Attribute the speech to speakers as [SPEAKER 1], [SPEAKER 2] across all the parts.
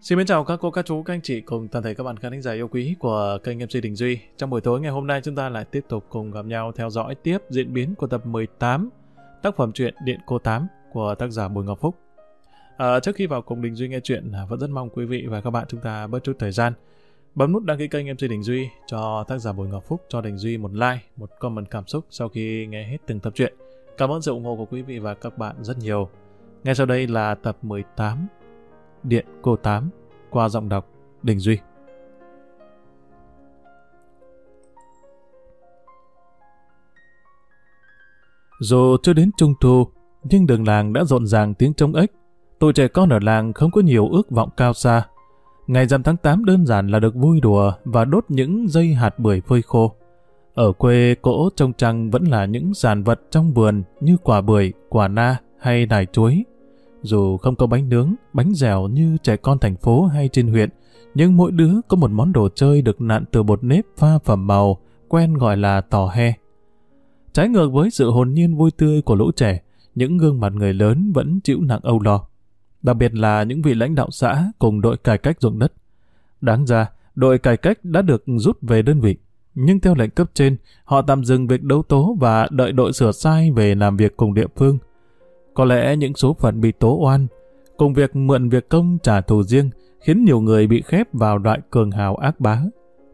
[SPEAKER 1] Xin mến chào các cô, các chú, các anh chị cùng toàn thể các bạn khán thính giả yêu quý của kênh MC Đình Duy. Trong buổi tối ngày hôm nay chúng ta lại tiếp tục cùng gặp nhau theo dõi tiếp diễn biến của tập 18 tác phẩm truyện Điện Cô Tám của tác giả Bùi Ngọc Phúc. À, trước khi vào cùng Đình Duy nghe chuyện, à, vẫn rất mong quý vị và các bạn chúng ta bớt chút thời gian bấm nút đăng ký kênh MC Đình Duy cho tác giả Bùi Ngọc Phúc cho Đình Duy một like, một comment cảm xúc sau khi nghe hết từng tập truyện. Cảm ơn sự ủng hộ của quý vị và các bạn rất nhiều. Ngay sau đây là tập 18 Điện Cô Tám qua giọng đọc Đình Duy. Dù chưa đến trung thu, nhưng đường làng đã rộn ràng tiếng trống ếch. Tụi trẻ con ở làng không có nhiều ước vọng cao xa. Ngày rằm tháng 8 đơn giản là được vui đùa và đốt những dây hạt bưởi phơi khô. Ở quê cỗ trông trăng vẫn là những sản vật trong vườn như quả bưởi, quả na hay đài chuối. Dù không có bánh nướng, bánh dẻo như trẻ con thành phố hay trên huyện, nhưng mỗi đứa có một món đồ chơi được nặn từ bột nếp pha phẩm màu, quen gọi là tò he. Trái ngược với sự hồn nhiên vui tươi của lũ trẻ, những gương mặt người lớn vẫn chịu nặng âu lo. Đặc biệt là những vị lãnh đạo xã cùng đội cải cách ruộng đất. Đáng ra, đội cải cách đã được rút về đơn vị, nhưng theo lệnh cấp trên, họ tạm dừng việc đấu tố và đợi đội sửa sai về làm việc cùng địa phương. Có lẽ những số phận bị tố oan, cùng việc mượn việc công trả thù riêng, khiến nhiều người bị khép vào loại cường hào ác bá.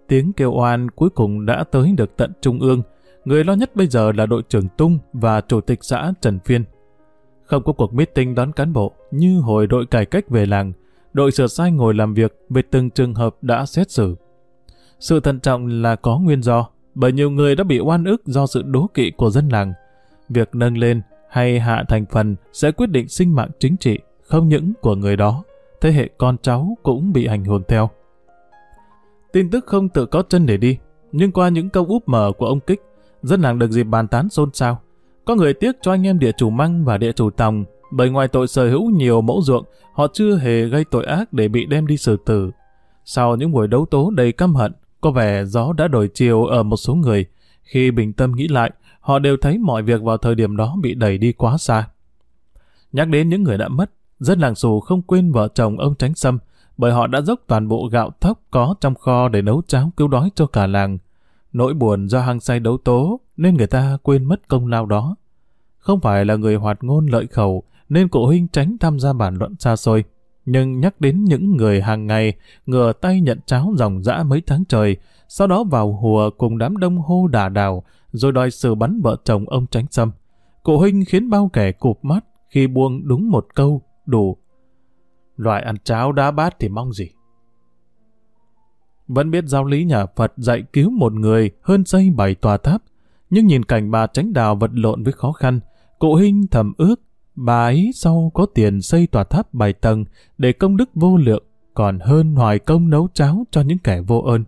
[SPEAKER 1] Tiếng kêu oan cuối cùng đã tới được tận trung ương. Người lo nhất bây giờ là đội trưởng Tung và chủ tịch xã Trần Phiên. Không có cuộc meeting đón cán bộ như hồi đội cải cách về làng, đội sửa sai ngồi làm việc về từng trường hợp đã xét xử. Sự thận trọng là có nguyên do, bởi nhiều người đã bị oan ức do sự đố kỵ của dân làng. Việc nâng lên hay hạ thành phần sẽ quyết định sinh mạng chính trị, không những của người đó, thế hệ con cháu cũng bị ảnh hưởng theo. Tin tức không tự có chân để đi, nhưng qua những câu úp mở của ông Kích, dân làng được dịp bàn tán xôn xao. Có người tiếc cho anh em địa chủ Măng và địa chủ Tòng, bởi ngoài tội sở hữu nhiều mẫu ruộng, họ chưa hề gây tội ác để bị đem đi xử tử. Sau những buổi đấu tố đầy căm hận, có vẻ gió đã đổi chiều ở một số người. Khi bình tâm nghĩ lại, họ đều thấy mọi việc vào thời điểm đó bị đẩy đi quá xa. Nhắc đến những người đã mất, dân làng xù không quên vợ chồng ông Tránh Sâm, bởi họ đã dốc toàn bộ gạo thóc có trong kho để nấu cháo cứu đói cho cả làng. Nỗi buồn do hăng say đấu tố nên người ta quên mất công lao đó. Không phải là người hoạt ngôn lợi khẩu nên cụ huynh tránh tham gia bản luận xa xôi. Nhưng nhắc đến những người hàng ngày ngửa tay nhận cháo dòng dã mấy tháng trời, sau đó vào hùa cùng đám đông hô đà đào, rồi đòi xử bắn vợ chồng ông tránh xâm. Cụ huynh khiến bao kẻ cụp mắt khi buông đúng một câu, đủ. Loại ăn cháo đá bát thì mong gì? Vẫn biết giáo lý nhà Phật dạy cứu một người hơn xây bảy tòa tháp, nhưng nhìn cảnh bà tránh đào vật lộn với khó khăn, cụ huynh thầm ước bà ấy sau có tiền xây tòa tháp bảy tầng để công đức vô lượng, còn hơn hoài công nấu cháo cho những kẻ vô ơn.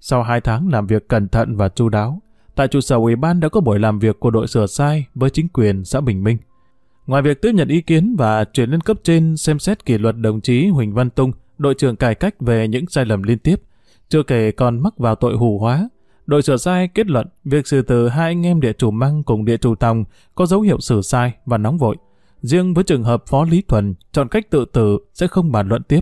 [SPEAKER 1] Sau hai tháng làm việc cẩn thận và chu đáo, tại trụ sở ủy ban đã có buổi làm việc của đội sửa sai với chính quyền xã Bình Minh. Ngoài việc tiếp nhận ý kiến và chuyển lên cấp trên xem xét kỷ luật đồng chí Huỳnh Văn Tung, đội trưởng cải cách về những sai lầm liên tiếp, chưa kể còn mắc vào tội hủ hóa. Đội sửa sai kết luận việc xử từ hai anh em địa chủ Măng cùng địa chủ Tòng có dấu hiệu xử sai và nóng vội. Riêng với trường hợp Phó Lý Thuần chọn cách tự tử sẽ không bàn luận tiếp.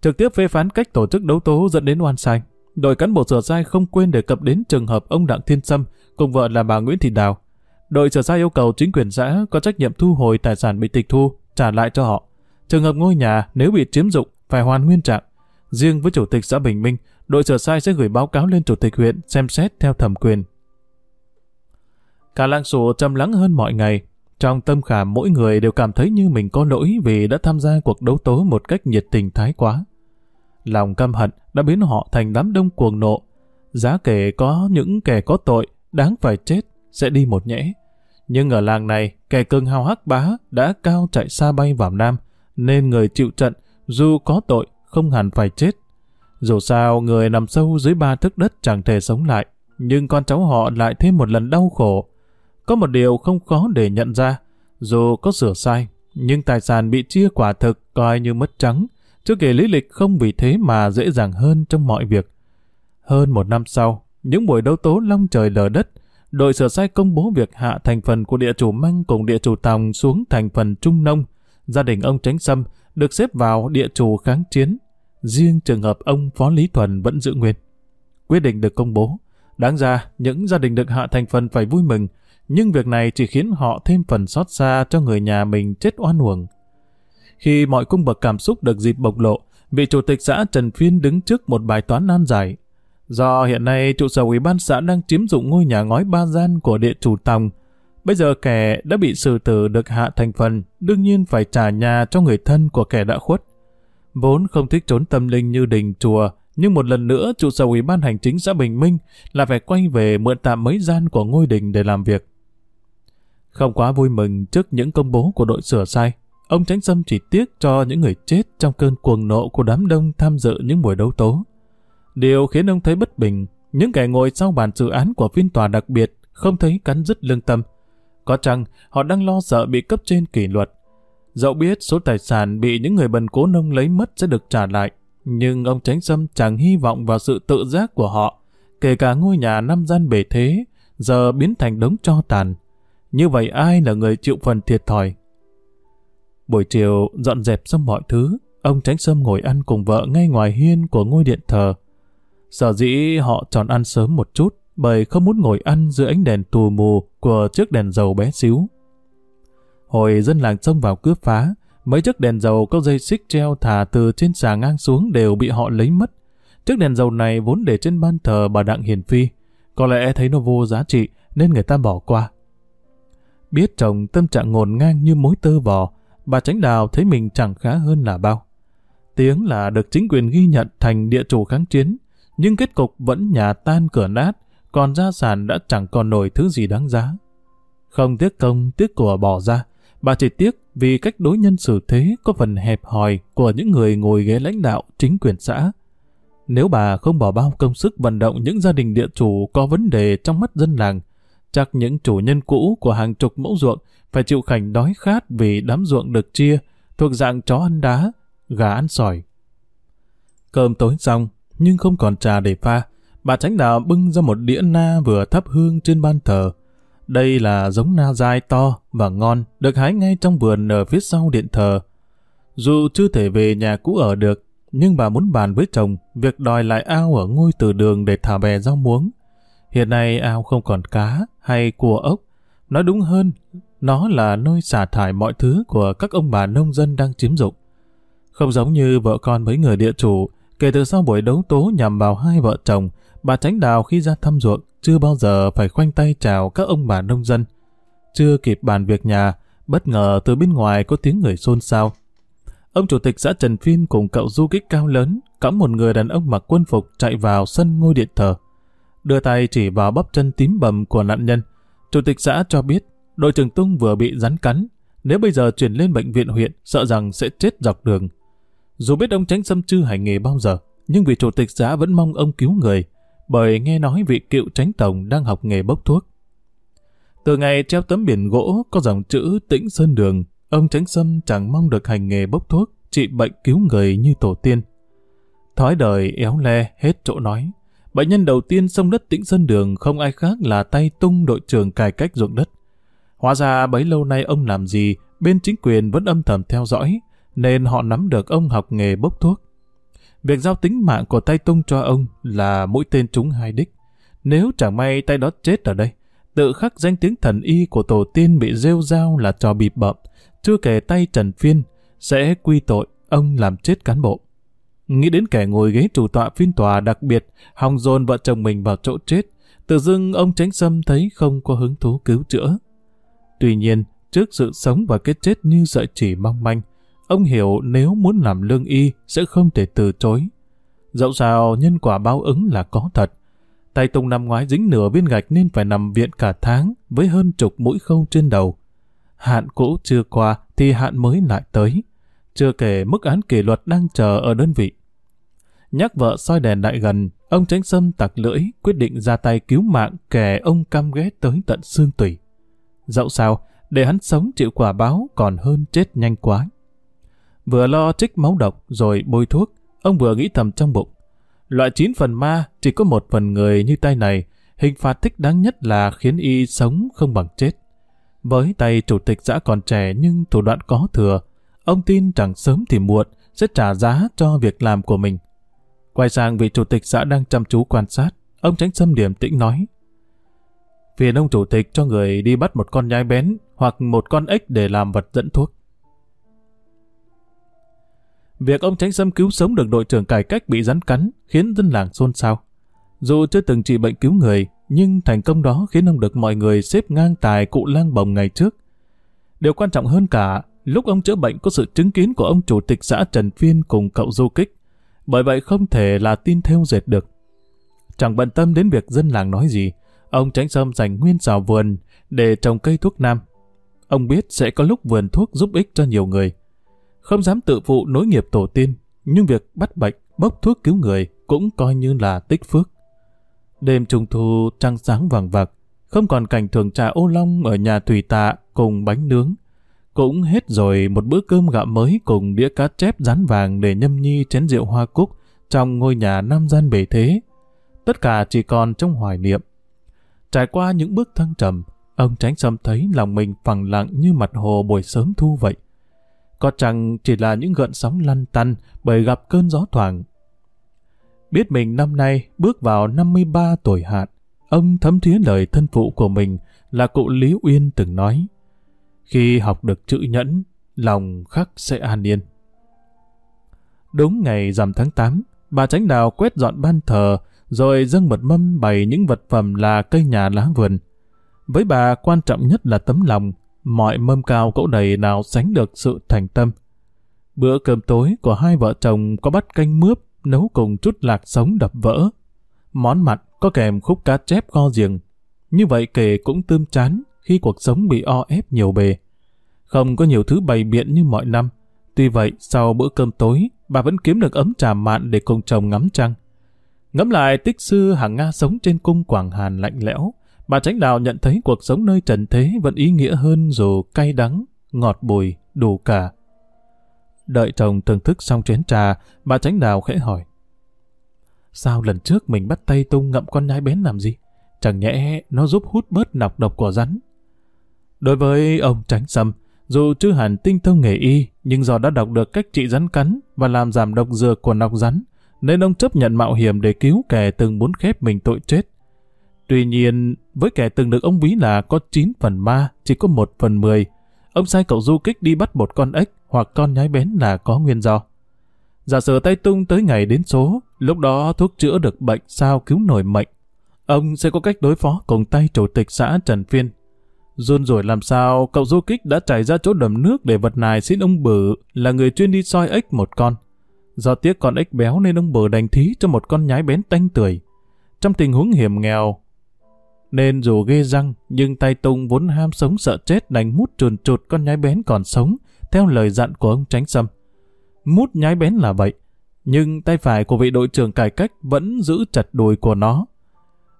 [SPEAKER 1] Trực tiếp phê phán cách tổ chức đấu tố dẫn đến oan sai. Đội cán bộ sửa sai không quên đề cập đến trường hợp ông Đặng Thiên Sâm cùng vợ là bà Nguyễn Thị Đào. Đội sửa sai yêu cầu chính quyền xã có trách nhiệm thu hồi tài sản bị tịch thu, trả lại cho họ. Trường hợp ngôi nhà nếu bị chiếm dụng phải hoàn nguyên trạng. Riêng với chủ tịch xã Bình Minh, đội sửa sai sẽ gửi báo cáo lên chủ tịch huyện xem xét theo thẩm quyền. Cả làng sủ trầm lắng hơn mọi ngày. Trong tâm khảm mỗi người đều cảm thấy như mình có lỗi vì đã tham gia cuộc đấu tố một cách nhiệt tình thái quá. Lòng căm hận đã biến họ thành đám đông cuồng nộ. Giá kể có những kẻ có tội, đáng phải chết, sẽ đi một nhẽ. Nhưng ở làng này, kẻ cưng hào hắc bá đã cao chạy xa bay vào Nam, nên người chịu trận, dù có tội, không hẳn phải chết. Dù sao, người nằm sâu dưới ba thước đất chẳng thể sống lại, nhưng con cháu họ lại thêm một lần đau khổ. Có một điều không khó để nhận ra, dù có sửa sai, nhưng tài sản bị chia quả thực coi như mất trắng, chưa kể lý lịch không vì thế mà dễ dàng hơn trong mọi việc. Hơn một năm sau, những buổi đấu tố long trời lở đất, đội sửa sai công bố việc hạ thành phần của địa chủ Măng cùng địa chủ Tòng xuống thành phần Trung Nông. Gia đình ông Tránh Sâm được xếp vào địa chủ kháng chiến. Riêng trường hợp ông Phó Lý Thuần vẫn giữ nguyên. Quyết định được công bố. Đáng ra, những gia đình được hạ thành phần phải vui mừng, nhưng việc này chỉ khiến họ thêm phần xót xa cho người nhà mình chết oan uổng. Khi mọi cung bậc cảm xúc được dịp bộc lộ, vị chủ tịch xã Trần Phiên đứng trước một bài toán nan giải. Do hiện nay trụ sở ủy ban xã đang chiếm dụng ngôi nhà ngói ba gian của địa chủ Tòng, bây giờ kẻ đã bị xử tử được hạ thành phần, đương nhiên phải trả nhà cho người thân của kẻ đã khuất. Vốn không thích trốn tâm linh như đình chùa, nhưng một lần nữa trụ sở ủy ban hành chính xã Bình Minh là phải quay về mượn tạm mấy gian của ngôi đình để làm việc. Không quá vui mừng trước những công bố của đội sửa sai, ông Tránh Sâm chỉ tiếc cho những người chết trong cơn cuồng nộ của đám đông tham dự những buổi đấu tố. Điều khiến ông thấy bất bình, những kẻ ngồi sau bàn dự án của phiên tòa đặc biệt không thấy cắn dứt lương tâm. Có chăng họ đang lo sợ bị cấp trên kỷ luật. Dẫu biết số tài sản bị những người bần cố nông lấy mất sẽ được trả lại, nhưng ông Tránh Sâm chẳng hy vọng vào sự tự giác của họ, kể cả ngôi nhà năm gian bể thế, giờ biến thành đống cho tàn. Như vậy ai là người chịu phần thiệt thòi? Buổi chiều dọn dẹp xong mọi thứ, ông Tránh Sâm ngồi ăn cùng vợ ngay ngoài hiên của ngôi điện thờ. Sở dĩ họ chọn ăn sớm một chút bởi không muốn ngồi ăn dưới ánh đèn tù mù của chiếc đèn dầu bé xíu. Hồi dân làng xông vào cướp phá, mấy chiếc đèn dầu có dây xích treo thả từ trên xà ngang xuống đều bị họ lấy mất. Chiếc đèn dầu này vốn để trên ban thờ bà Đặng Hiền Phi. Có lẽ thấy nó vô giá trị nên người ta bỏ qua. Biết chồng tâm trạng ngổn ngang như mối tơ vò, bà Tránh Đào thấy mình chẳng khá hơn là bao. Tiếng là được chính quyền ghi nhận thành địa chủ kháng chiến, nhưng kết cục vẫn nhà tan cửa nát, còn gia sản đã chẳng còn nổi thứ gì đáng giá. Không tiếc công, tiếc của bỏ ra, bà chỉ tiếc vì cách đối nhân xử thế có phần hẹp hòi của những người ngồi ghế lãnh đạo chính quyền xã. Nếu bà không bỏ bao công sức vận động những gia đình địa chủ có vấn đề trong mắt dân làng, chắc những chủ nhân cũ của hàng chục mẫu ruộng phải chịu cảnh đói khát vì đám ruộng được chia, thuộc dạng chó ăn đá, gà ăn sỏi. Cơm tối xong, nhưng không còn trà để pha, bà tránh đạo bưng ra một đĩa na vừa thắp hương trên ban thờ. Đây là giống na dai to và ngon, được hái ngay trong vườn ở phía sau điện thờ. Dù chưa thể về nhà cũ ở được, nhưng bà muốn bàn với chồng việc đòi lại ao ở ngôi từ đường để thả bè rau muống. Hiện nay ao không còn cá hay cua ốc. Nói đúng hơn, nó là nơi xả thải mọi thứ của các ông bà nông dân đang chiếm dụng. Không giống như vợ con mấy người địa chủ, kể từ sau buổi đấu tố nhằm vào hai vợ chồng, bà Tránh Đào khi ra thăm ruộng chưa bao giờ phải khoanh tay chào các ông bà nông dân. Chưa kịp bàn việc nhà, bất ngờ từ bên ngoài có tiếng người xôn xao. Ông chủ tịch xã Trần Phiên cùng cậu du kích cao lớn, cõng một người đàn ông mặc quân phục chạy vào sân ngôi điện thờ đưa tay chỉ vào bắp chân tím bầm của nạn nhân. Chủ tịch xã cho biết, đội trưởng Tung vừa bị rắn cắn, nếu bây giờ chuyển lên bệnh viện huyện, sợ rằng sẽ chết dọc đường. Dù biết ông tránh xâm chư hành nghề bao giờ, nhưng vị chủ tịch xã vẫn mong ông cứu người, bởi nghe nói vị cựu tránh tổng đang học nghề bốc thuốc. Từ ngày treo tấm biển gỗ có dòng chữ Tĩnh Sơn Đường, ông tránh xâm chẳng mong được hành nghề bốc thuốc, trị bệnh cứu người như tổ tiên. Thói đời éo le hết chỗ nói. Bệnh nhân đầu tiên sông đất tĩnh Sơn Đường không ai khác là tay tung đội trưởng cải cách ruộng đất. Hóa ra bấy lâu nay ông làm gì, bên chính quyền vẫn âm thầm theo dõi, nên họ nắm được ông học nghề bốc thuốc. Việc giao tính mạng của tay tung cho ông là mũi tên trúng hai đích. Nếu chẳng may tay đó chết ở đây, tự khắc danh tiếng thần y của tổ tiên bị rêu rao là trò bịp bợm, chưa kể tay Trần Phiên sẽ quy tội ông làm chết cán bộ. Nghĩ đến kẻ ngồi ghế chủ tọa phiên tòa đặc biệt, hòng dồn vợ chồng mình vào chỗ chết, tự dưng ông Tránh Sâm thấy không có hứng thú cứu chữa. Tuy nhiên, trước sự sống và cái chết như sợi chỉ mong manh, ông hiểu nếu muốn làm lương y sẽ không thể từ chối. Dẫu sao nhân quả báo ứng là có thật. Tay Tùng năm ngoái dính nửa viên gạch nên phải nằm viện cả tháng với hơn chục mũi khâu trên đầu. Hạn cũ chưa qua thì hạn mới lại tới. Chưa kể mức án kỷ luật đang chờ ở đơn vị. Nhắc vợ soi đèn lại gần, ông tránh sâm tặc lưỡi, quyết định ra tay cứu mạng kẻ ông căm ghét tới tận xương tủy. Dẫu sao, để hắn sống chịu quả báo còn hơn chết nhanh quá. Vừa lo trích máu độc rồi bôi thuốc, ông vừa nghĩ thầm trong bụng. Loại chín phần ma, chỉ có một phần người như tay này, hình phạt thích đáng nhất là khiến y sống không bằng chết. Với tay chủ tịch xã còn trẻ nhưng thủ đoạn có thừa, ông tin chẳng sớm thì muộn sẽ trả giá cho việc làm của mình. Quay sang vị chủ tịch xã đang chăm chú quan sát, ông tránh xâm điểm tĩnh nói. Phiền ông chủ tịch cho người đi bắt một con nhái bén hoặc một con ếch để làm vật dẫn thuốc. Việc ông tránh xâm cứu sống được đội trưởng cải cách bị rắn cắn khiến dân làng xôn xao. Dù chưa từng trị bệnh cứu người, nhưng thành công đó khiến ông được mọi người xếp ngang tài cụ lang bồng ngày trước. Điều quan trọng hơn cả, lúc ông chữa bệnh có sự chứng kiến của ông chủ tịch xã Trần Phiên cùng cậu du kích. Bởi vậy không thể là tin theo dệt được. Chẳng bận tâm đến việc dân làng nói gì, ông tránh sâm dành nguyên xào vườn để trồng cây thuốc nam. Ông biết sẽ có lúc vườn thuốc giúp ích cho nhiều người. Không dám tự phụ nối nghiệp tổ tiên, nhưng việc bắt bệnh, bốc thuốc cứu người cũng coi như là tích phước. Đêm trung thu trăng sáng vàng vặc, không còn cảnh thường trà ô long ở nhà thủy tạ cùng bánh nướng. Cũng hết rồi một bữa cơm gạo mới cùng đĩa cá chép rán vàng để nhâm nhi chén rượu hoa cúc trong ngôi nhà nam gian bể thế. Tất cả chỉ còn trong hoài niệm. Trải qua những bước thăng trầm, ông tránh sâm thấy lòng mình phẳng lặng như mặt hồ buổi sớm thu vậy. Có chẳng chỉ là những gợn sóng lăn tăn bởi gặp cơn gió thoảng. Biết mình năm nay bước vào 53 tuổi hạn, ông thấm thía lời thân phụ của mình là cụ Lý Uyên từng nói. Khi học được chữ nhẫn, lòng khắc sẽ an yên. Đúng ngày rằm tháng 8, bà Tránh Đào quét dọn ban thờ, rồi dâng một mâm bày những vật phẩm là cây nhà lá vườn. Với bà quan trọng nhất là tấm lòng, mọi mâm cao cỗ đầy nào sánh được sự thành tâm. Bữa cơm tối của hai vợ chồng có bắt canh mướp nấu cùng chút lạc sống đập vỡ. Món mặn có kèm khúc cá chép kho giềng. Như vậy kể cũng tươm chán khi cuộc sống bị o ép nhiều bề. Không có nhiều thứ bày biện như mọi năm. Tuy vậy, sau bữa cơm tối, bà vẫn kiếm được ấm trà mạn để cùng chồng ngắm trăng. Ngắm lại tích sư hàng Nga sống trên cung Quảng Hàn lạnh lẽo, bà Tránh Đào nhận thấy cuộc sống nơi trần thế vẫn ý nghĩa hơn dù cay đắng, ngọt bùi, đủ cả. Đợi chồng thưởng thức xong chén trà, bà Tránh Đào khẽ hỏi. Sao lần trước mình bắt tay tung ngậm con nhái bén làm gì? Chẳng nhẽ nó giúp hút bớt nọc độc của rắn. Đối với ông Tránh Sâm, dù chưa hẳn tinh thông nghề y, nhưng do đã đọc được cách trị rắn cắn và làm giảm độc dược của nọc rắn, nên ông chấp nhận mạo hiểm để cứu kẻ từng muốn khép mình tội chết. Tuy nhiên, với kẻ từng được ông ví là có 9 phần ma, chỉ có 1 phần 10, ông sai cậu du kích đi bắt một con ếch hoặc con nhái bén là có nguyên do. Giả sử tay tung tới ngày đến số, lúc đó thuốc chữa được bệnh sao cứu nổi mệnh. Ông sẽ có cách đối phó cùng tay chủ tịch xã Trần Phiên. Run rồi làm sao cậu du kích đã chạy ra chỗ đầm nước để vật nài xin ông bử là người chuyên đi soi ếch một con. Do tiếc con ếch béo nên ông bờ đành thí cho một con nhái bén tanh tưởi. Trong tình huống hiểm nghèo, nên dù ghê răng nhưng tay tung vốn ham sống sợ chết đành mút trườn trụt con nhái bén còn sống theo lời dặn của ông tránh sâm. Mút nhái bén là vậy, nhưng tay phải của vị đội trưởng cải cách vẫn giữ chặt đùi của nó.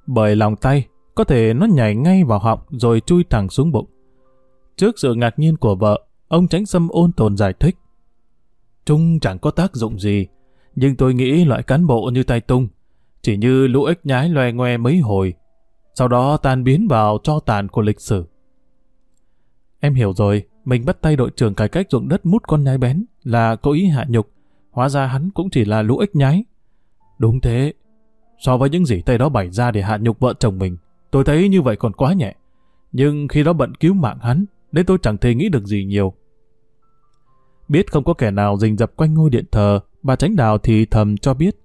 [SPEAKER 1] Bởi lòng tay, có thể nó nhảy ngay vào họng rồi chui thẳng xuống bụng. Trước sự ngạc nhiên của vợ, ông tránh sâm ôn tồn giải thích. Trung chẳng có tác dụng gì, nhưng tôi nghĩ loại cán bộ như tay tung, chỉ như lũ ếch nhái loe ngoe mấy hồi, sau đó tan biến vào cho tàn của lịch sử. Em hiểu rồi, mình bắt tay đội trưởng cải cách ruộng đất mút con nhái bén là có ý hạ nhục. Hóa ra hắn cũng chỉ là lũ ếch nhái. Đúng thế. So với những gì tay đó bày ra để hạ nhục vợ chồng mình, tôi thấy như vậy còn quá nhẹ. Nhưng khi đó bận cứu mạng hắn, nên tôi chẳng thể nghĩ được gì nhiều. Biết không có kẻ nào rình rập quanh ngôi điện thờ, bà tránh đào thì thầm cho biết.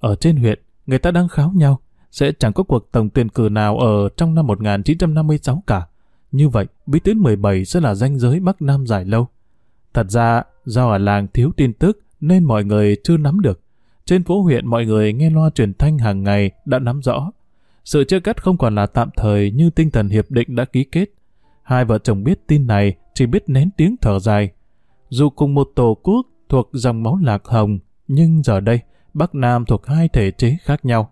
[SPEAKER 1] Ở trên huyện, người ta đang kháo nhau, sẽ chẳng có cuộc tổng tuyển cử nào ở trong năm 1956 cả. Như vậy, bí tuyến 17 sẽ là danh giới Bắc Nam dài lâu. Thật ra, do ở làng thiếu tin tức nên mọi người chưa nắm được. Trên phố huyện mọi người nghe loa truyền thanh hàng ngày đã nắm rõ. Sự chia cắt không còn là tạm thời như tinh thần hiệp định đã ký kết. Hai vợ chồng biết tin này chỉ biết nén tiếng thở dài. Dù cùng một tổ quốc thuộc dòng máu lạc hồng, nhưng giờ đây Bắc Nam thuộc hai thể chế khác nhau.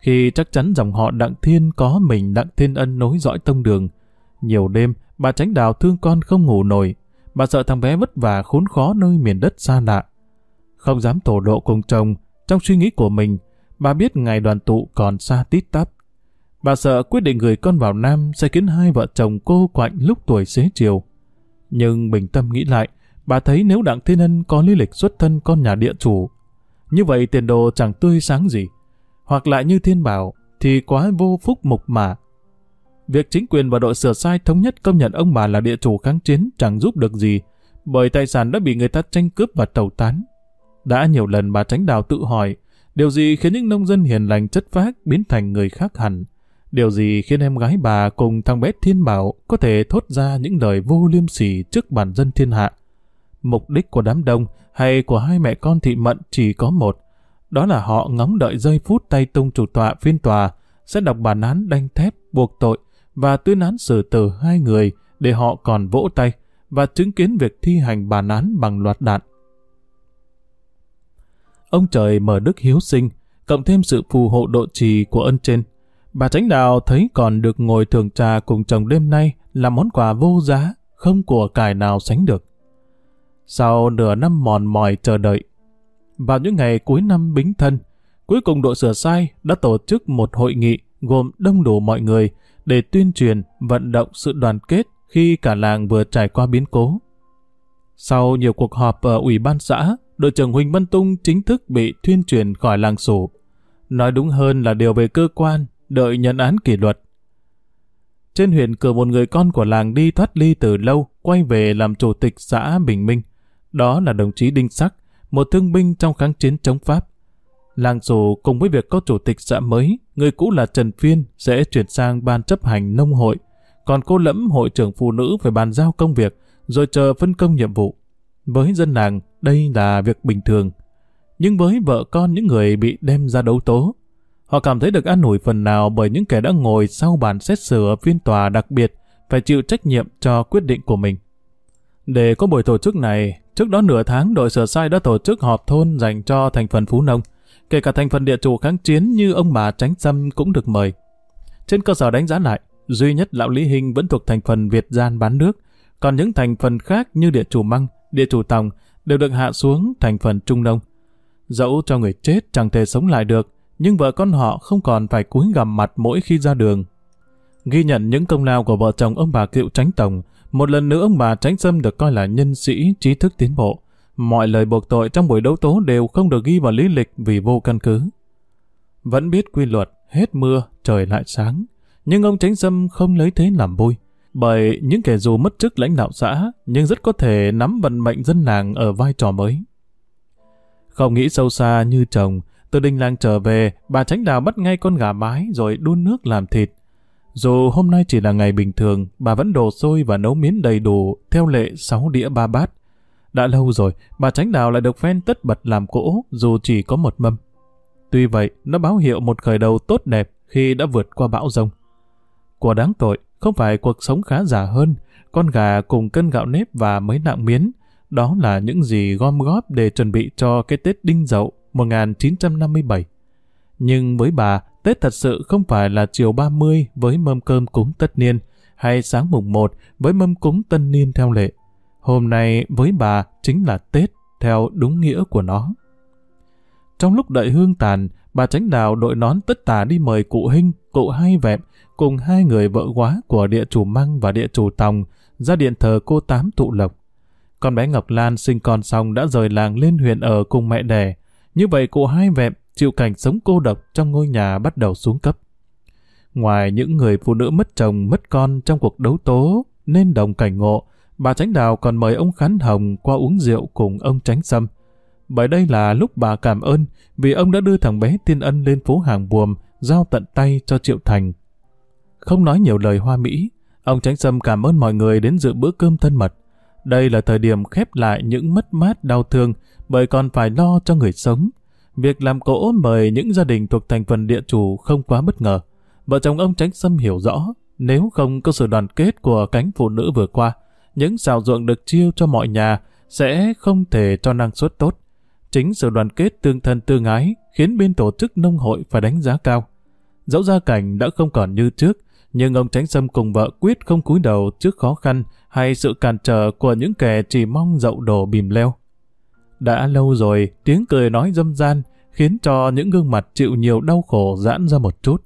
[SPEAKER 1] Khi chắc chắn dòng họ Đặng Thiên có mình Đặng Thiên Ân nối dõi tông đường, nhiều đêm, bà tránh đào thương con không ngủ nổi. Bà sợ thằng bé vất vả khốn khó nơi miền đất xa lạ. Không dám tổ độ cùng chồng, trong suy nghĩ của mình, bà biết ngày đoàn tụ còn xa tít tắp. Bà sợ quyết định gửi con vào Nam sẽ khiến hai vợ chồng cô quạnh lúc tuổi xế chiều. Nhưng bình tâm nghĩ lại, bà thấy nếu Đặng Thiên Ân có lý lịch xuất thân con nhà địa chủ, như vậy tiền đồ chẳng tươi sáng gì. Hoặc lại như Thiên Bảo, thì quá vô phúc mục mà. Việc chính quyền và đội sửa sai thống nhất công nhận ông bà là địa chủ kháng chiến chẳng giúp được gì, bởi tài sản đã bị người ta tranh cướp và tẩu tán. Đã nhiều lần bà Tránh Đào tự hỏi, điều gì khiến những nông dân hiền lành chất phác biến thành người khác hẳn? Điều gì khiến em gái bà cùng thằng bé Thiên Bảo có thể thốt ra những lời vô liêm sỉ trước bản dân thiên hạ? Mục đích của đám đông hay của hai mẹ con thị mận chỉ có một, đó là họ ngóng đợi giây phút tay tung chủ tọa phiên tòa sẽ đọc bản án đanh thép buộc tội và tuyên án xử tử hai người để họ còn vỗ tay và chứng kiến việc thi hành bản án bằng loạt đạn. Ông trời mở đức hiếu sinh, cộng thêm sự phù hộ độ trì của ân trên. Bà Tránh Đào thấy còn được ngồi thường trà cùng chồng đêm nay là món quà vô giá, không của cải nào sánh được. Sau nửa năm mòn mỏi chờ đợi, vào những ngày cuối năm bính thân, cuối cùng đội sửa sai đã tổ chức một hội nghị gồm đông đủ mọi người để tuyên truyền, vận động sự đoàn kết khi cả làng vừa trải qua biến cố. Sau nhiều cuộc họp ở Ủy ban xã, đội trưởng Huỳnh Văn Tung chính thức bị tuyên truyền khỏi làng sủ. Nói đúng hơn là điều về cơ quan, đợi nhận án kỷ luật. Trên huyện cử một người con của làng đi thoát ly từ lâu, quay về làm chủ tịch xã Bình Minh. Đó là đồng chí Đinh Sắc, một thương binh trong kháng chiến chống Pháp. Làng dù cùng với việc có chủ tịch xã mới, người cũ là Trần Phiên sẽ chuyển sang ban chấp hành nông hội, còn cô lẫm hội trưởng phụ nữ phải bàn giao công việc, rồi chờ phân công nhiệm vụ. Với dân làng, đây là việc bình thường. Nhưng với vợ con những người bị đem ra đấu tố, họ cảm thấy được an ủi phần nào bởi những kẻ đã ngồi sau bàn xét xử ở phiên tòa đặc biệt phải chịu trách nhiệm cho quyết định của mình. Để có buổi tổ chức này, trước đó nửa tháng đội sửa sai đã tổ chức họp thôn dành cho thành phần phú nông. Kể cả thành phần địa chủ kháng chiến như ông bà Tránh Sâm cũng được mời. Trên cơ sở đánh giá lại, duy nhất lão Lý Hình vẫn thuộc thành phần Việt gian bán nước, còn những thành phần khác như địa chủ Măng, địa chủ Tòng đều được hạ xuống thành phần Trung Nông. Dẫu cho người chết chẳng thể sống lại được, nhưng vợ con họ không còn phải cúi gằm mặt mỗi khi ra đường. Ghi nhận những công lao của vợ chồng ông bà cựu tránh tổng, một lần nữa ông bà tránh sâm được coi là nhân sĩ trí thức tiến bộ. Mọi lời buộc tội trong buổi đấu tố đều không được ghi vào lý lịch vì vô căn cứ. Vẫn biết quy luật, hết mưa, trời lại sáng. Nhưng ông Tránh Sâm không lấy thế làm vui. Bởi những kẻ dù mất chức lãnh đạo xã, nhưng rất có thể nắm vận mệnh dân làng ở vai trò mới. Không nghĩ sâu xa như chồng, từ đình làng trở về, bà Tránh Đào bắt ngay con gà mái rồi đun nước làm thịt. Dù hôm nay chỉ là ngày bình thường, bà vẫn đổ xôi và nấu miến đầy đủ theo lệ 6 đĩa ba bát. Đã lâu rồi, bà Tránh Đào lại được phen tất bật làm cỗ dù chỉ có một mâm. Tuy vậy, nó báo hiệu một khởi đầu tốt đẹp khi đã vượt qua bão rông. Của đáng tội, không phải cuộc sống khá giả hơn, con gà cùng cân gạo nếp và mấy nạng miến, đó là những gì gom góp để chuẩn bị cho cái Tết Đinh Dậu 1957. Nhưng với bà, Tết thật sự không phải là chiều 30 với mâm cơm cúng tất niên, hay sáng mùng 1 với mâm cúng tân niên theo lệ. Hôm nay với bà chính là Tết theo đúng nghĩa của nó. Trong lúc đợi hương tàn, bà tránh đào đội nón tất tả đi mời cụ Hinh, cụ Hai Vẹm cùng hai người vợ quá của địa chủ Măng và địa chủ Tòng ra điện thờ cô Tám tụ lộc. Con bé Ngọc Lan sinh con xong đã rời làng lên huyện ở cùng mẹ đẻ. Như vậy cụ Hai Vẹm chịu cảnh sống cô độc trong ngôi nhà bắt đầu xuống cấp. Ngoài những người phụ nữ mất chồng, mất con trong cuộc đấu tố nên đồng cảnh ngộ, bà Tránh Đào còn mời ông Khánh Hồng qua uống rượu cùng ông Tránh Sâm. Bởi đây là lúc bà cảm ơn vì ông đã đưa thằng bé Tiên Ân lên phố hàng buồm, giao tận tay cho Triệu Thành. Không nói nhiều lời hoa mỹ, ông Tránh Sâm cảm ơn mọi người đến dự bữa cơm thân mật. Đây là thời điểm khép lại những mất mát đau thương bởi còn phải lo cho người sống. Việc làm cỗ mời những gia đình thuộc thành phần địa chủ không quá bất ngờ. Vợ chồng ông Tránh Sâm hiểu rõ, nếu không có sự đoàn kết của cánh phụ nữ vừa qua, những xào ruộng được chiêu cho mọi nhà sẽ không thể cho năng suất tốt. Chính sự đoàn kết tương thân tương ái khiến bên tổ chức nông hội phải đánh giá cao. Dẫu gia cảnh đã không còn như trước, nhưng ông Tránh Sâm cùng vợ quyết không cúi đầu trước khó khăn hay sự cản trở của những kẻ chỉ mong dậu đổ bìm leo. Đã lâu rồi, tiếng cười nói dâm gian khiến cho những gương mặt chịu nhiều đau khổ giãn ra một chút.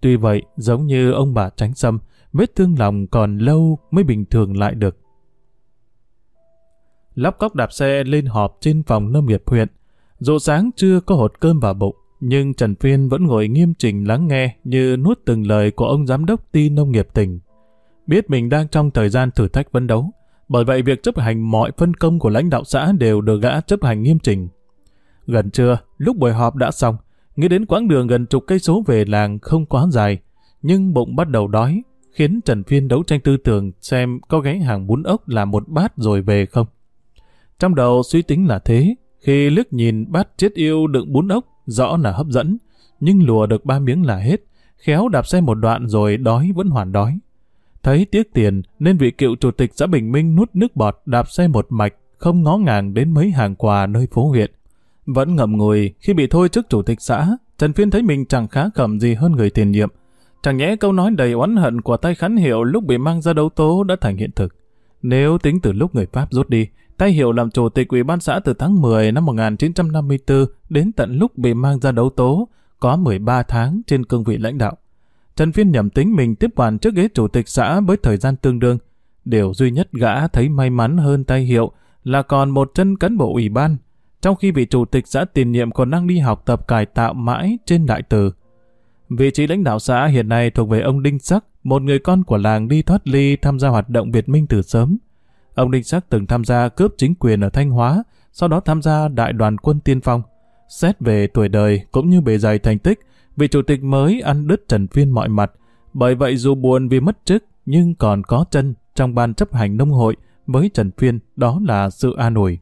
[SPEAKER 1] Tuy vậy, giống như ông bà Tránh Sâm, vết thương lòng còn lâu mới bình thường lại được. lóc cóc đạp xe lên họp trên phòng nông nghiệp huyện. Dù sáng chưa có hột cơm vào bụng, nhưng Trần Phiên vẫn ngồi nghiêm chỉnh lắng nghe như nuốt từng lời của ông giám đốc ty nông nghiệp tỉnh. Biết mình đang trong thời gian thử thách vấn đấu, bởi vậy việc chấp hành mọi phân công của lãnh đạo xã đều được gã chấp hành nghiêm chỉnh. Gần trưa, lúc buổi họp đã xong, nghĩ đến quãng đường gần chục cây số về làng không quá dài, nhưng bụng bắt đầu đói, khiến Trần Phiên đấu tranh tư tưởng xem có ghé hàng bún ốc làm một bát rồi về không. Trong đầu suy tính là thế, khi lướt nhìn bát chết yêu đựng bún ốc, rõ là hấp dẫn, nhưng lùa được ba miếng là hết, khéo đạp xe một đoạn rồi đói vẫn hoàn đói. Thấy tiếc tiền nên vị cựu chủ tịch xã Bình Minh nút nước bọt đạp xe một mạch, không ngó ngàng đến mấy hàng quà nơi phố huyện. Vẫn ngậm ngùi khi bị thôi chức chủ tịch xã, Trần Phiên thấy mình chẳng khá khẩm gì hơn người tiền nhiệm. Chẳng nhẽ câu nói đầy oán hận của tay khán hiệu lúc bị mang ra đấu tố đã thành hiện thực. Nếu tính từ lúc người Pháp rút đi, tay hiệu làm chủ tịch ủy ban xã từ tháng 10 năm 1954 đến tận lúc bị mang ra đấu tố, có 13 tháng trên cương vị lãnh đạo. Trần Phiên nhầm tính mình tiếp quản trước ghế chủ tịch xã với thời gian tương đương. Điều duy nhất gã thấy may mắn hơn tay hiệu là còn một chân cán bộ ủy ban, trong khi vị chủ tịch xã tiền nhiệm còn đang đi học tập cải tạo mãi trên đại từ. Vị trí lãnh đạo xã hiện nay thuộc về ông Đinh Sắc, một người con của làng đi thoát ly tham gia hoạt động Việt Minh từ sớm. Ông Đinh Sắc từng tham gia cướp chính quyền ở Thanh Hóa, sau đó tham gia đại đoàn quân tiên phong. Xét về tuổi đời cũng như bề dày thành tích, vị chủ tịch mới ăn đứt Trần Phiên mọi mặt. Bởi vậy dù buồn vì mất chức, nhưng còn có chân trong ban chấp hành nông hội với Trần Phiên đó là sự an ủi.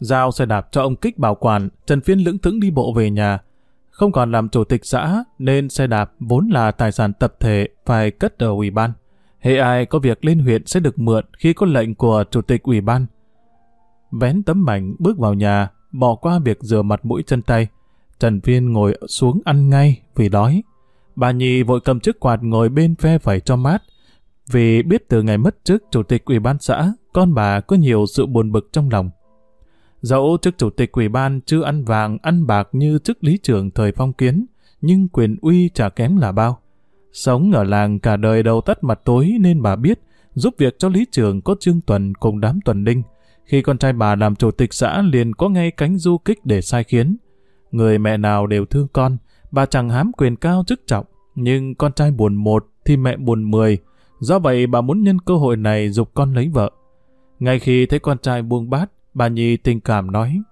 [SPEAKER 1] Giao xe đạp cho ông Kích bảo quản, Trần Phiên lững thững đi bộ về nhà. Không còn làm chủ tịch xã, nên xe đạp vốn là tài sản tập thể phải cất ở ủy ban. Hệ ai có việc lên huyện sẽ được mượn khi có lệnh của chủ tịch ủy ban. Vén tấm mảnh bước vào nhà, bỏ qua việc rửa mặt mũi chân tay. Trần Viên ngồi xuống ăn ngay vì đói. Bà Nhi vội cầm chiếc quạt ngồi bên phe phải cho mát. Vì biết từ ngày mất chức chủ tịch ủy ban xã, con bà có nhiều sự buồn bực trong lòng. Dẫu chức chủ tịch ủy ban chưa ăn vàng, ăn bạc như chức lý trưởng thời phong kiến, nhưng quyền uy chả kém là bao. Sống ở làng cả đời đầu tắt mặt tối nên bà biết giúp việc cho lý trường có Trương Tuần cùng đám tuần đinh. Khi con trai bà làm chủ tịch xã liền có ngay cánh du kích để sai khiến. Người mẹ nào đều thương con, bà chẳng hám quyền cao chức trọng, nhưng con trai buồn một thì mẹ buồn mười. Do vậy bà muốn nhân cơ hội này dục con lấy vợ. Ngay khi thấy con trai buông bát, bà Nhi tình cảm nói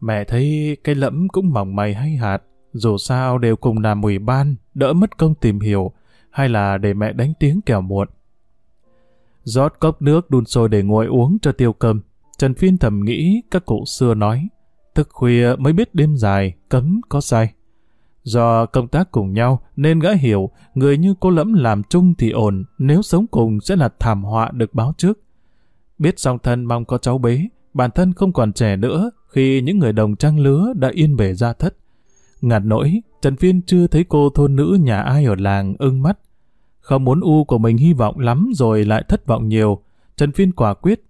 [SPEAKER 1] Mẹ thấy cái lẫm cũng mỏng mày hay hạt, dù sao đều cùng làm ủy ban, đỡ mất công tìm hiểu, hay là để mẹ đánh tiếng kẻo muộn. rót cốc nước đun sôi để nguội uống cho tiêu cơm. Trần Phiên thầm nghĩ các cụ xưa nói, thức khuya mới biết đêm dài, cấm có sai. Do công tác cùng nhau nên gã hiểu người như cô lẫm làm chung thì ổn, nếu sống cùng sẽ là thảm họa được báo trước. Biết song thân mong có cháu bế, bản thân không còn trẻ nữa khi những người đồng trang lứa đã yên bề ra thất. Ngạt nỗi, Trần Phiên chưa thấy cô thôn nữ nhà ai ở làng ưng mắt. Không muốn u của mình hy vọng lắm rồi lại thất vọng nhiều. Trần Phiên quả quyết.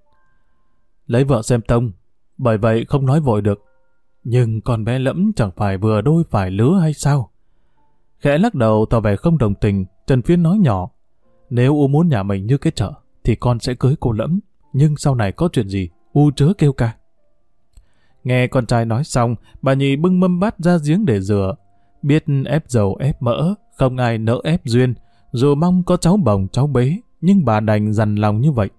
[SPEAKER 1] Lấy vợ xem tông, bởi vậy không nói vội được. Nhưng con bé lẫm chẳng phải vừa đôi phải lứa hay sao? Khẽ lắc đầu tỏ vẻ không đồng tình, Trần Phiên nói nhỏ. Nếu U muốn nhà mình như cái chợ, thì con sẽ cưới cô lẫm. Nhưng sau này có chuyện gì, U chớ kêu ca. Nghe con trai nói xong, bà nhì bưng mâm bát ra giếng để rửa. Biết ép dầu ép mỡ, không ai nỡ ép duyên. Dù mong có cháu bồng cháu bế, nhưng bà đành dằn lòng như vậy.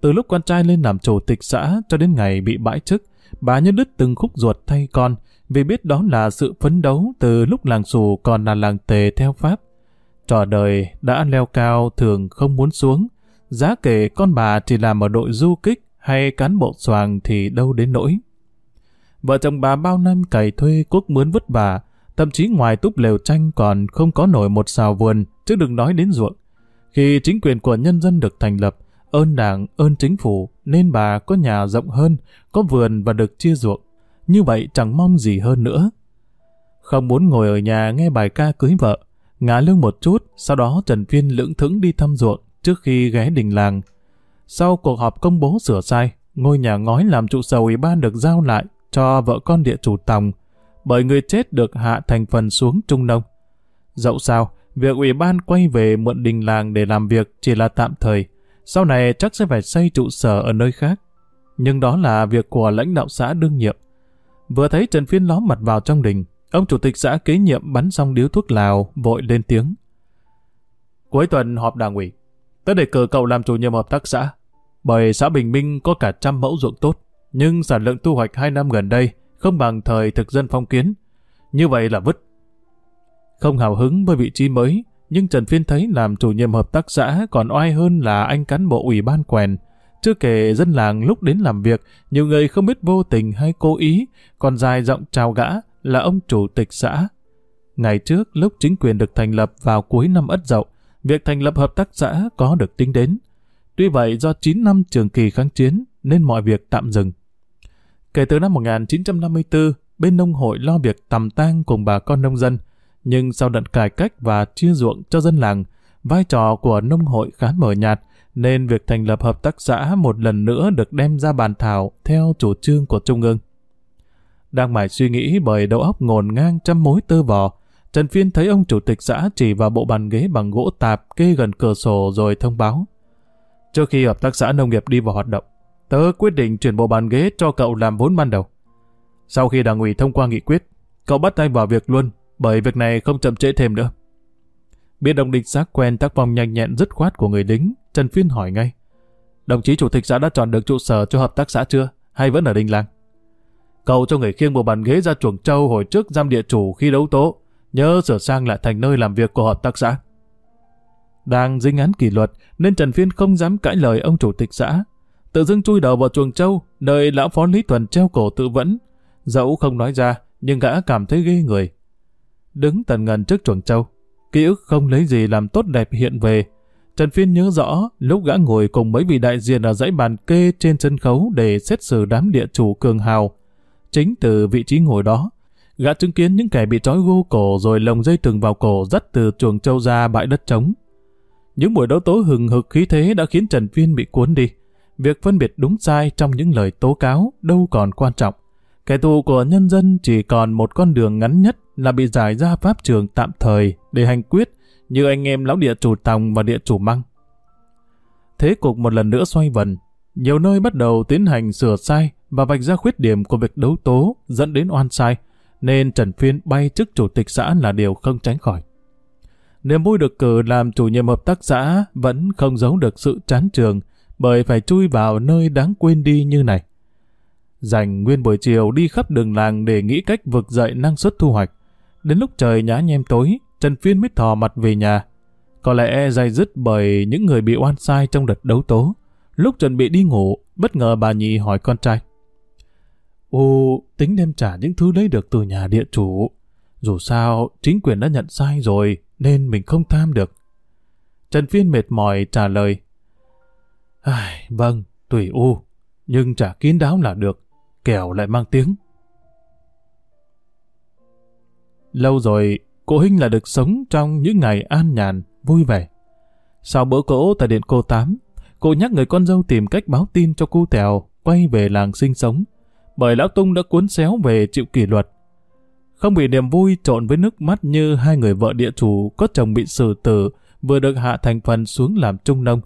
[SPEAKER 1] Từ lúc con trai lên làm chủ tịch xã cho đến ngày bị bãi chức, bà như đứt từng khúc ruột thay con, vì biết đó là sự phấn đấu từ lúc làng xù còn là làng tề theo Pháp. Trò đời đã leo cao thường không muốn xuống, giá kể con bà chỉ làm ở đội du kích hay cán bộ xoàng thì đâu đến nỗi. Vợ chồng bà bao năm cày thuê cuốc mướn vất vả, thậm chí ngoài túp lều tranh còn không có nổi một xào vườn, chứ đừng nói đến ruộng. Khi chính quyền của nhân dân được thành lập, ơn đảng, ơn chính phủ, nên bà có nhà rộng hơn, có vườn và được chia ruộng. Như vậy chẳng mong gì hơn nữa. Không muốn ngồi ở nhà nghe bài ca cưới vợ, ngã lưng một chút, sau đó Trần Phiên lưỡng thững đi thăm ruộng trước khi ghé đình làng. Sau cuộc họp công bố sửa sai, ngôi nhà ngói làm trụ sở ủy ban được giao lại cho vợ con địa chủ Tòng, bởi người chết được hạ thành phần xuống Trung Nông. Dẫu sao, việc ủy ban quay về mượn đình làng để làm việc chỉ là tạm thời, sau này chắc sẽ phải xây trụ sở ở nơi khác. nhưng đó là việc của lãnh đạo xã đương nhiệm. Vừa thấy Trần Phiên ló mặt vào trong đình, ông chủ tịch xã kế nhiệm bắn xong điếu thuốc lào, vội lên tiếng. Cuối tuần họp đảng ủy, Tớ đề cử cậu làm chủ nhiệm hợp tác xã. Bởi xã Bình Minh có cả trăm mẫu ruộng tốt, nhưng sản lượng thu hoạch hai năm gần đây không bằng thời thực dân phong kiến. Như vậy là vứt. Không hào hứng với vị trí mới, nhưng Trần Phiên thấy làm chủ nhiệm hợp tác xã còn oai hơn là anh cán bộ ủy ban quèn. Chưa kể dân làng lúc đến làm việc, nhiều người không biết vô tình hay cố ý, còn dài giọng chào gã là ông chủ tịch xã. Ngày trước, lúc chính quyền được thành lập vào cuối năm Ất Dậu, việc thành lập hợp tác xã có được tính đến. Tuy vậy, do 9 năm trường kỳ kháng chiến, nên mọi việc tạm dừng. Kể từ năm 1954, bên nông hội lo việc tầm tang cùng bà con nông dân, nhưng sau đợt cải cách và chia ruộng cho dân làng, vai trò của nông hội khá mờ nhạt, nên việc thành lập hợp tác xã một lần nữa được đem ra bàn thảo theo chủ trương của Trung ương. Đang mải suy nghĩ bởi đầu óc ngổn ngang trăm mối tơ vò, Trần Phiên thấy ông chủ tịch xã chỉ vào bộ bàn ghế bằng gỗ tạp kê gần cửa sổ rồi thông báo. Trước khi hợp tác xã nông nghiệp đi vào hoạt động, tớ quyết định chuyển bộ bàn ghế cho cậu làm vốn ban đầu. Sau khi đảng ủy thông qua nghị quyết, cậu bắt tay vào việc luôn, bởi việc này không chậm trễ thêm nữa. Biết đồng địch xác quen tác phong nhanh nhẹn dứt khoát của người lính, Trần Phiên hỏi ngay. Đồng chí chủ tịch xã đã chọn được trụ sở cho hợp tác xã chưa, hay vẫn ở đình làng? Cậu cho người khiêng bộ bàn ghế ra chuồng châu hồi trước giam địa chủ khi đấu tố, nhớ sửa sang lại thành nơi làm việc của hợp tác xã. Đang dính án kỷ luật nên Trần Phiên không dám cãi lời ông chủ tịch xã. Tự dưng chui đầu vào chuồng trâu, nơi lão phó Lý thuần treo cổ tự vẫn. Dẫu không nói ra, nhưng gã cảm thấy ghê người. Đứng tần ngần trước chuồng trâu, ký ức không lấy gì làm tốt đẹp hiện về. Trần Phiên nhớ rõ lúc gã ngồi cùng mấy vị đại diện ở dãy bàn kê trên sân khấu để xét xử đám địa chủ cường hào. Chính từ vị trí ngồi đó, gã chứng kiến những kẻ bị trói gô cổ rồi lồng dây thừng vào cổ dắt từ chuồng trâu ra bãi đất trống. Những buổi đấu tố hừng hực khí thế đã khiến Trần Phiên bị cuốn đi. Việc phân biệt đúng sai trong những lời tố cáo đâu còn quan trọng. Kẻ thù của nhân dân chỉ còn một con đường ngắn nhất là bị giải ra pháp trường tạm thời để hành quyết như anh em lão địa chủ tòng và địa chủ măng. Thế cục một lần nữa xoay vần, nhiều nơi bắt đầu tiến hành sửa sai và vạch ra khuyết điểm của việc đấu tố dẫn đến oan sai, nên Trần Phiên bay chức chủ tịch xã là điều không tránh khỏi. Niềm vui được cử làm chủ nhiệm hợp tác xã vẫn không giấu được sự chán trường bởi phải chui vào nơi đáng quên đi như này. Dành nguyên buổi chiều đi khắp đường làng để nghĩ cách vực dậy năng suất thu hoạch. Đến lúc trời nhá nhem tối, Trần Phiên mới thò mặt về nhà. Có lẽ dày dứt bởi những người bị oan sai trong đợt đấu tố. Lúc chuẩn bị đi ngủ, bất ngờ bà nhì hỏi con trai. Ồ, tính đem trả những thứ lấy được từ nhà địa chủ. Dù sao, chính quyền đã nhận sai rồi, nên mình không tham được. Trần Phiên mệt mỏi trả lời. Ai, vâng, tùy u, nhưng trả kín đáo là được, kẻo lại mang tiếng. Lâu rồi, cô Hinh là được sống trong những ngày an nhàn, vui vẻ. Sau bữa cỗ tại điện cô Tám, cô nhắc người con dâu tìm cách báo tin cho cô Tèo quay về làng sinh sống, bởi Lão Tung đã cuốn xéo về chịu kỷ luật. Không bị niềm vui trộn với nước mắt như hai người vợ địa chủ có chồng bị xử tử vừa được hạ thành phần xuống làm trung nông.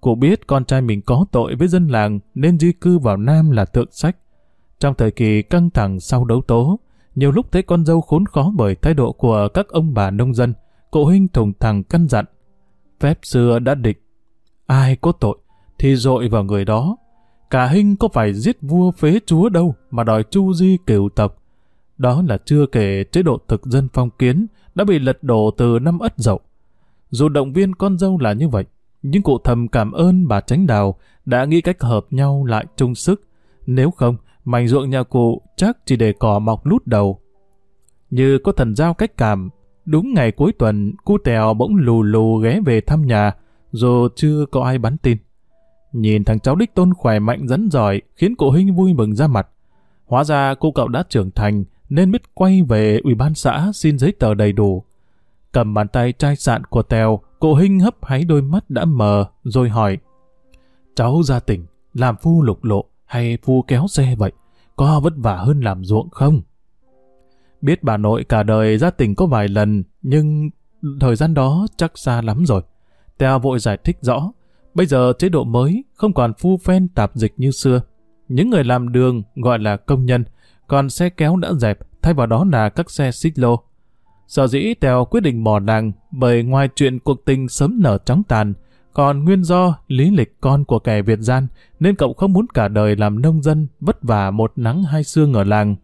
[SPEAKER 1] Cô biết con trai mình có tội với dân làng nên di cư vào Nam là thượng sách. Trong thời kỳ căng thẳng sau đấu tố, nhiều lúc thấy con dâu khốn khó bởi thái độ của các ông bà nông dân, cụ huynh thùng thẳng căn dặn. Phép xưa đã địch, ai có tội thì dội vào người đó. Cả hình có phải giết vua phế chúa đâu mà đòi chu di cửu tộc. Đó là chưa kể chế độ thực dân phong kiến đã bị lật đổ từ năm ất dậu. Dù động viên con dâu là như vậy, nhưng cụ thầm cảm ơn bà Tránh Đào đã nghĩ cách hợp nhau lại chung sức. Nếu không, mảnh ruộng nhà cụ chắc chỉ để cỏ mọc lút đầu. Như có thần giao cách cảm, đúng ngày cuối tuần, cu tèo bỗng lù lù ghé về thăm nhà, dù chưa có ai bắn tin. Nhìn thằng cháu đích tôn khỏe mạnh dẫn giỏi khiến cụ huynh vui mừng ra mặt. Hóa ra cô cậu đã trưởng thành nên biết quay về ủy ban xã xin giấy tờ đầy đủ. Cầm bàn tay trai sạn của Tèo, cụ Hinh hấp háy đôi mắt đã mờ rồi hỏi Cháu ra tỉnh, làm phu lục lộ hay phu kéo xe vậy? Có vất vả hơn làm ruộng không? Biết bà nội cả đời ra tỉnh có vài lần, nhưng thời gian đó chắc xa lắm rồi. Tèo vội giải thích rõ. Bây giờ chế độ mới không còn phu phen tạp dịch như xưa. những người làm đường gọi là công nhân, còn xe kéo đã dẹp, thay vào đó là các xe xích lô. Sở dĩ Tèo quyết định bỏ nàng bởi ngoài chuyện cuộc tình sớm nở trắng tàn, còn nguyên do lý lịch con của kẻ Việt gian nên cậu không muốn cả đời làm nông dân vất vả một nắng hai sương ở làng.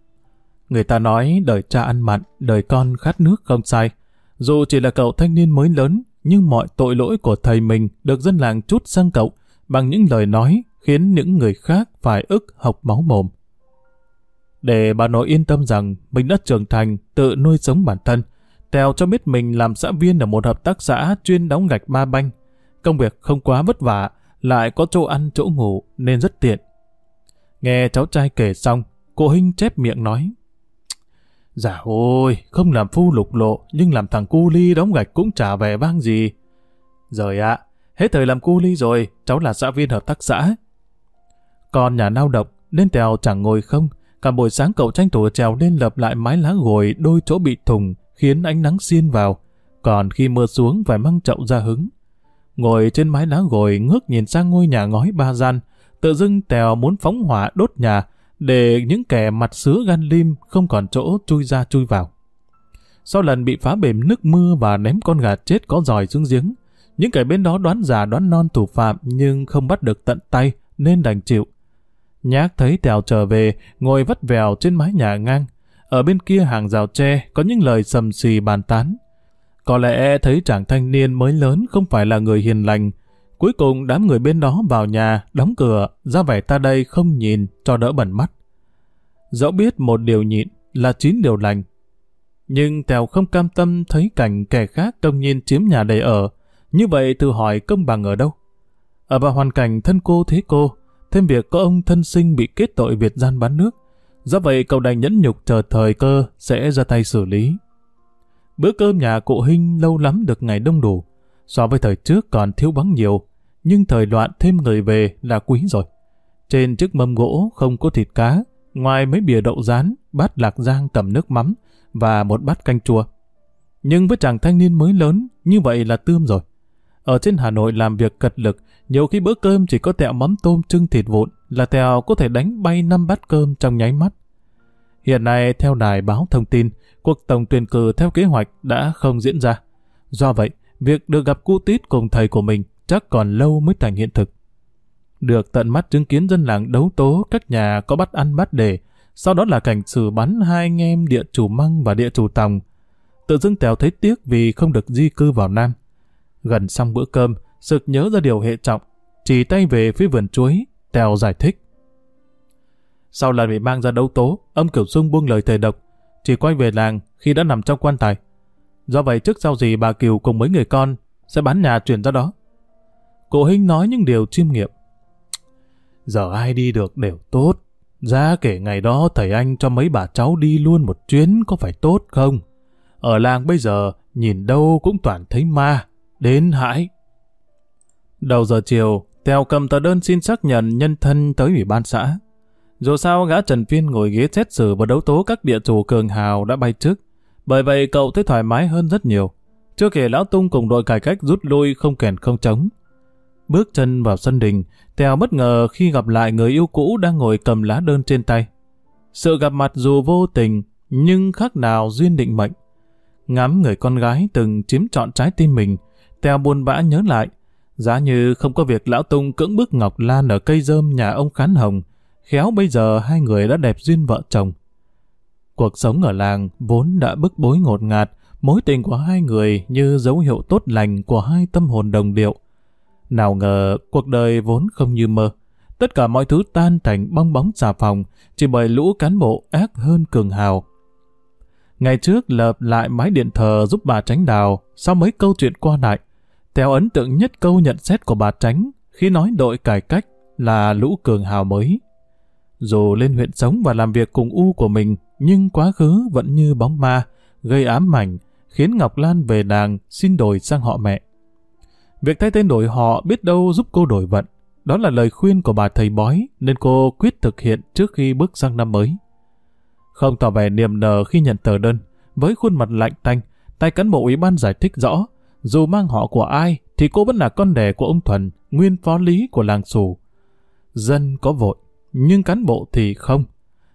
[SPEAKER 1] Người ta nói đời cha ăn mặn, đời con khát nước không sai. Dù chỉ là cậu thanh niên mới lớn, nhưng mọi tội lỗi của thầy mình được dân làng chút sang cậu bằng những lời nói khiến những người khác phải ức học máu mồm. Để bà nội yên tâm rằng mình đã trưởng thành, tự nuôi sống bản thân, Tèo cho biết mình làm xã viên ở một hợp tác xã chuyên đóng gạch ma banh. Công việc không quá vất vả, lại có chỗ ăn chỗ ngủ nên rất tiện. Nghe cháu trai kể xong, cô Hinh chép miệng nói. Dạ ôi, không làm phu lục lộ, nhưng làm thằng cu ly đóng gạch cũng chả vẻ vang gì. Rồi ạ, hết thời làm cu ly rồi, cháu là xã viên hợp tác xã. Còn nhà lao động, nên Tèo chẳng ngồi không, cả buổi sáng cậu tranh thủ trèo lên lập lại mái lá gồi đôi chỗ bị thùng, khiến ánh nắng xiên vào, còn khi mưa xuống phải mang chậu ra hứng. Ngồi trên mái lá gồi ngước nhìn sang ngôi nhà ngói ba gian, tự dưng Tèo muốn phóng hỏa đốt nhà, để những kẻ mặt sứa gan lim không còn chỗ chui ra chui vào. Sau lần bị phá bềm nước mưa và ném con gà chết có giòi xuống giếng, những kẻ bên đó đoán già đoán non thủ phạm nhưng không bắt được tận tay nên đành chịu. Nhác thấy Tèo trở về, ngồi vắt vèo trên mái nhà ngang, ở bên kia hàng rào tre có những lời sầm xì bàn tán. Có lẽ thấy chàng thanh niên mới lớn không phải là người hiền lành. Cuối cùng đám người bên đó vào nhà, đóng cửa, ra vẻ ta đây không nhìn cho đỡ bẩn mắt. Dẫu biết một điều nhịn là chín điều lành. Nhưng Tèo không cam tâm thấy cảnh kẻ khác công nhiên chiếm nhà để ở. Như vậy tự hỏi công bằng ở đâu? Ở vào hoàn cảnh thân cô thế cô, thêm việc có ông thân sinh bị kết tội Việt gian bán nước, Do vậy cậu đành nhẫn nhục chờ thời cơ sẽ ra tay xử lý. Bữa cơm nhà cụ Hinh lâu lắm được ngày đông đủ. So với thời trước còn thiếu vắng nhiều, nhưng thời loạn thêm người về là quý rồi. Trên chiếc mâm gỗ không có thịt cá, ngoài mấy bìa đậu rán, bát lạc giang tầm nước mắm và một bát canh chua. Nhưng với chàng thanh niên mới lớn, như vậy là tươm rồi. Ở trên Hà Nội làm việc cật lực, nhiều khi bữa cơm chỉ có tẹo mắm tôm trưng thịt vụn, là Tèo có thể đánh bay năm bát cơm trong nháy mắt. Hiện nay, theo đài báo thông tin, cuộc tổng tuyển cử theo kế hoạch đã không diễn ra. Do vậy, việc được gặp cu tít cùng thầy của mình chắc còn lâu mới thành hiện thực. Được tận mắt chứng kiến dân làng đấu tố các nhà có bắt ăn bắt đề, sau đó là cảnh xử bắn hai anh em địa chủ măng và địa chủ tòng. Tự dưng Tèo thấy tiếc vì không được di cư vào Nam. Gần xong bữa cơm, sực nhớ ra điều hệ trọng, chỉ tay về phía vườn chuối, Tèo giải thích. Sau lần bị mang ra đấu tố, âm cửu sung buông lời thề độc, chỉ quay về làng khi đã nằm trong quan tài. Do vậy trước sau gì bà Kiều cùng mấy người con sẽ bán nhà chuyển ra đó. Cụ Hinh nói những điều chiêm nghiệm. Giờ ai đi được đều tốt. Ra kể ngày đó thầy anh cho mấy bà cháu đi luôn một chuyến có phải tốt không? Ở làng bây giờ nhìn đâu cũng toàn thấy ma, đến hãi. Đầu giờ chiều, Tèo cầm tờ đơn xin xác nhận nhân thân tới ủy ban xã. Dù sao gã Trần Phiên ngồi ghế xét xử và đấu tố các địa chủ cường hào đã bay trước. Bởi vậy cậu thấy thoải mái hơn rất nhiều. Chưa kể Lão Tung cùng đội cải cách rút lui không kèn không trống. Bước chân vào sân đình, Tèo bất ngờ khi gặp lại người yêu cũ đang ngồi cầm lá đơn trên tay. Sự gặp mặt dù vô tình, nhưng khác nào duyên định mệnh. Ngắm người con gái từng chiếm trọn trái tim mình, Tèo buồn bã nhớ lại, Giá như không có việc lão Tung cưỡng bức Ngọc Lan ở cây rơm nhà ông Khán Hồng, khéo bây giờ hai người đã đẹp duyên vợ chồng. Cuộc sống ở làng vốn đã bức bối ngột ngạt, mối tình của hai người như dấu hiệu tốt lành của hai tâm hồn đồng điệu. Nào ngờ cuộc đời vốn không như mơ. Tất cả mọi thứ tan thành bong bóng xà phòng chỉ bởi lũ cán bộ ác hơn cường hào. Ngày trước lợp lại mái điện thờ giúp bà tránh đào, sau mấy câu chuyện qua lại, theo ấn tượng nhất câu nhận xét của bà Tránh khi nói đội cải cách là lũ cường hào mới. Dù lên huyện sống và làm việc cùng U của mình, nhưng quá khứ vẫn như bóng ma, gây ám ảnh, khiến Ngọc Lan về nàng xin đổi sang họ mẹ. Việc thay tên đổi họ biết đâu giúp cô đổi vận. Đó là lời khuyên của bà thầy bói nên cô quyết thực hiện trước khi bước sang năm mới. Không tỏ vẻ niềm nở khi nhận tờ đơn, với khuôn mặt lạnh tanh, tay cán bộ ủy ban giải thích rõ dù mang họ của ai, thì cô vẫn là con đẻ của ông Thuần, nguyên phó lý của làng Sù. Dân có vội, nhưng cán bộ thì không.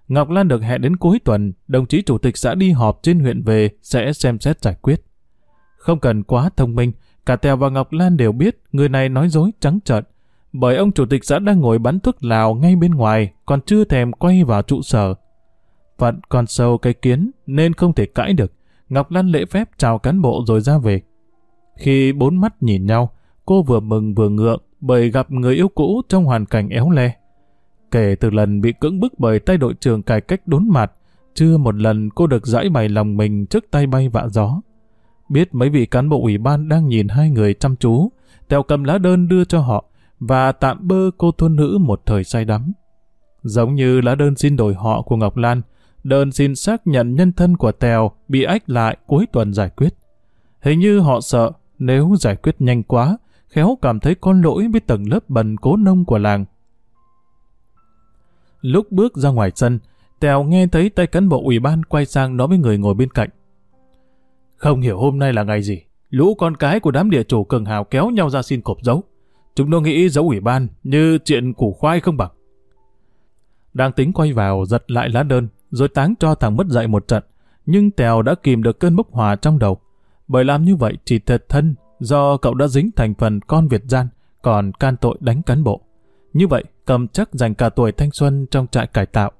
[SPEAKER 1] Ngọc Lan được hẹn đến cuối tuần, đồng chí chủ tịch xã đi họp trên huyện về sẽ xem xét giải quyết. Không cần quá thông minh, cả Tèo và Ngọc Lan đều biết người này nói dối trắng trợn, bởi ông chủ tịch xã đang ngồi bắn thuốc lào ngay bên ngoài, còn chưa thèm quay vào trụ sở. Phận còn sâu cây kiến nên không thể cãi được. Ngọc Lan lễ phép chào cán bộ rồi ra về. Khi bốn mắt nhìn nhau, cô vừa mừng vừa ngượng bởi gặp người yêu cũ trong hoàn cảnh éo le. Kể từ lần bị cưỡng bức bởi tay đội trưởng cải cách đốn mặt, chưa một lần cô được giải bày lòng mình trước tay bay vạ gió. Biết mấy vị cán bộ ủy ban đang nhìn hai người chăm chú, Tèo cầm lá đơn đưa cho họ và tạm bơ cô thôn nữ một thời say đắm. Giống như lá đơn xin đổi họ của Ngọc Lan, đơn xin xác nhận nhân thân của Tèo bị ách lại cuối tuần giải quyết. Hình như họ sợ nếu giải quyết nhanh quá, khéo cảm thấy con lỗi với tầng lớp bần cố nông của làng. Lúc bước ra ngoài sân, Tèo nghe thấy tay cán bộ ủy ban quay sang nói với người ngồi bên cạnh. Không hiểu hôm nay là ngày gì, lũ con cái của đám địa chủ cường hào kéo nhau ra xin cộp dấu. Chúng nó nghĩ dấu ủy ban như chuyện củ khoai không bằng. Đang tính quay vào giật lại lá đơn, rồi táng cho thằng mất dạy một trận, nhưng Tèo đã kìm được cơn bốc hòa trong đầu. Bởi làm như vậy chỉ thật thân do cậu đã dính thành phần con Việt gian, còn can tội đánh cán bộ. Như vậy, cầm chắc dành cả tuổi thanh xuân trong trại cải tạo.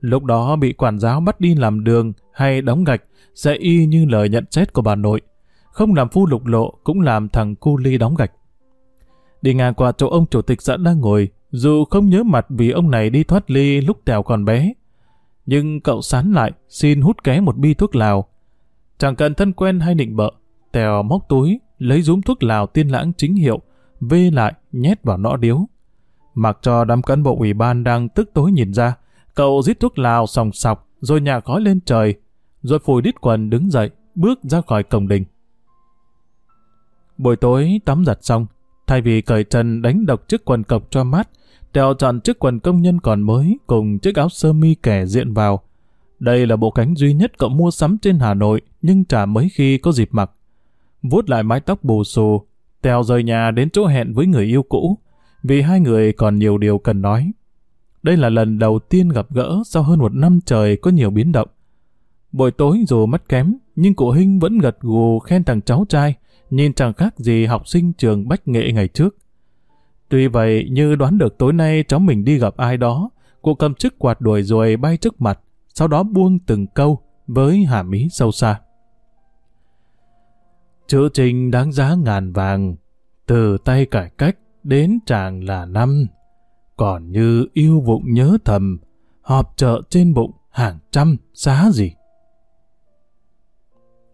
[SPEAKER 1] Lúc đó bị quản giáo bắt đi làm đường hay đóng gạch sẽ y như lời nhận xét của bà nội. Không làm phu lục lộ cũng làm thằng cu ly đóng gạch. Đi ngang qua chỗ ông chủ tịch xã đang ngồi, dù không nhớ mặt vì ông này đi thoát ly lúc Tèo còn bé. Nhưng cậu sán lại, xin hút ké một bi thuốc lào. Chẳng cần thân quen hay định bợ, Tèo móc túi, lấy rúm thuốc lào tiên lãng chính hiệu, vê lại, nhét vào nõ điếu. Mặc cho đám cán bộ ủy ban đang tức tối nhìn ra, cậu rít thuốc lào sòng sọc, rồi nhà khói lên trời, rồi phùi đít quần đứng dậy, bước ra khỏi cổng đình. Buổi tối tắm giặt xong, thay vì cởi trần đánh độc chiếc quần cộc cho mát, Tèo chọn chiếc quần công nhân còn mới cùng chiếc áo sơ mi kẻ diện vào. Đây là bộ cánh duy nhất cậu mua sắm trên Hà Nội nhưng chả mấy khi có dịp mặc. Vuốt lại mái tóc bù xù, Tèo rời nhà đến chỗ hẹn với người yêu cũ vì hai người còn nhiều điều cần nói. Đây là lần đầu tiên gặp gỡ sau hơn một năm trời có nhiều biến động. Buổi tối dù mắt kém, nhưng cụ Hinh vẫn gật gù khen thằng cháu trai, nhìn chẳng khác gì học sinh trường Bách Nghệ ngày trước. Tuy vậy, như đoán được tối nay cháu mình đi gặp ai đó, cụ cầm chiếc quạt đuổi rồi bay trước mặt, sau đó buông từng câu với hàm ý sâu xa. Chữ trình đáng giá ngàn vàng, từ tay cải cách đến chàng là năm. Còn như yêu vụng nhớ thầm, họp chợ trên bụng hàng trăm xá gì.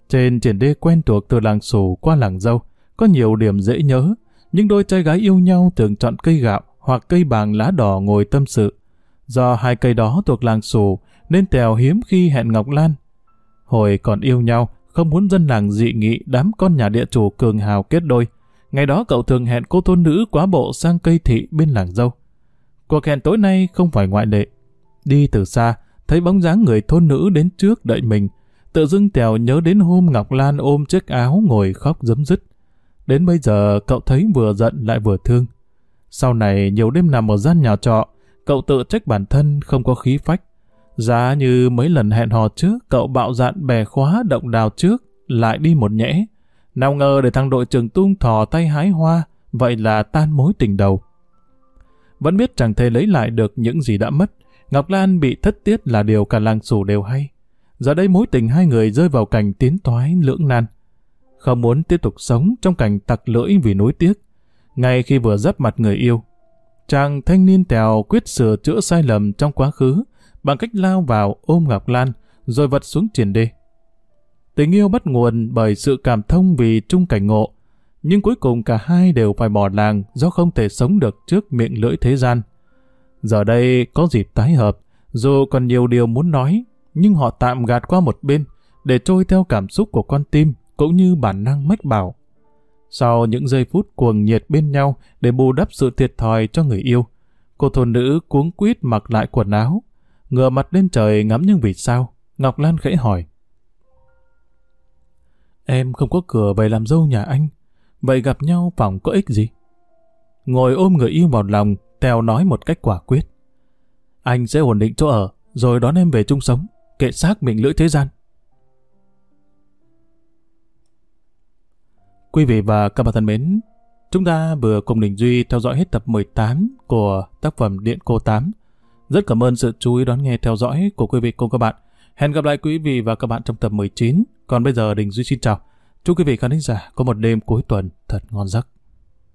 [SPEAKER 1] Trên triển đê quen thuộc từ làng sủ qua làng dâu, có nhiều điểm dễ nhớ, nhưng đôi trai gái yêu nhau thường chọn cây gạo hoặc cây bàng lá đỏ ngồi tâm sự. Do hai cây đó thuộc làng sủ, nên Tèo hiếm khi hẹn Ngọc Lan. Hồi còn yêu nhau, không muốn dân làng dị nghị đám con nhà địa chủ cường hào kết đôi. Ngày đó cậu thường hẹn cô thôn nữ quá bộ sang cây thị bên làng dâu. Cuộc hẹn tối nay không phải ngoại lệ. Đi từ xa, thấy bóng dáng người thôn nữ đến trước đợi mình. Tự dưng Tèo nhớ đến hôm Ngọc Lan ôm chiếc áo ngồi khóc dấm dứt. Đến bây giờ cậu thấy vừa giận lại vừa thương. Sau này nhiều đêm nằm ở gian nhà trọ, cậu tự trách bản thân không có khí phách. Giá như mấy lần hẹn hò trước, cậu bạo dạn bè khóa động đào trước, lại đi một nhẽ. Nào ngờ để thằng đội trưởng tung thò tay hái hoa, vậy là tan mối tình đầu. Vẫn biết chẳng thể lấy lại được những gì đã mất, Ngọc Lan bị thất tiết là điều cả làng sủ đều hay. Giờ đây mối tình hai người rơi vào cảnh tiến toái lưỡng nan không muốn tiếp tục sống trong cảnh tặc lưỡi vì nối tiếc. Ngay khi vừa dấp mặt người yêu, chàng thanh niên tèo quyết sửa chữa sai lầm trong quá khứ bằng cách lao vào ôm Ngọc Lan rồi vật xuống triển đê. Tình yêu bắt nguồn bởi sự cảm thông vì chung cảnh ngộ, nhưng cuối cùng cả hai đều phải bỏ làng do không thể sống được trước miệng lưỡi thế gian. Giờ đây có dịp tái hợp, dù còn nhiều điều muốn nói, nhưng họ tạm gạt qua một bên để trôi theo cảm xúc của con tim cũng như bản năng mách bảo. Sau những giây phút cuồng nhiệt bên nhau để bù đắp sự thiệt thòi cho người yêu, cô thôn nữ cuống quýt mặc lại quần áo, ngửa mặt lên trời ngắm những vì sao. Ngọc Lan khẽ hỏi. Em không có cửa về làm dâu nhà anh, vậy gặp nhau phòng có ích gì? Ngồi ôm người yêu vào lòng, Tèo nói một cách quả quyết. Anh sẽ ổn định chỗ ở, rồi đón em về chung sống, kệ xác mình lưỡi thế gian. Quý vị và các bạn thân mến, chúng ta vừa cùng Đình Duy theo dõi hết tập 18 của tác phẩm Điện Cô 8. Rất cảm ơn sự chú ý đón nghe theo dõi của quý vị cùng các bạn. Hẹn gặp lại quý vị và các bạn trong tập 19. Còn bây giờ Đình Duy xin chào. Chúc quý vị khán giả có một đêm cuối tuần thật ngon giấc.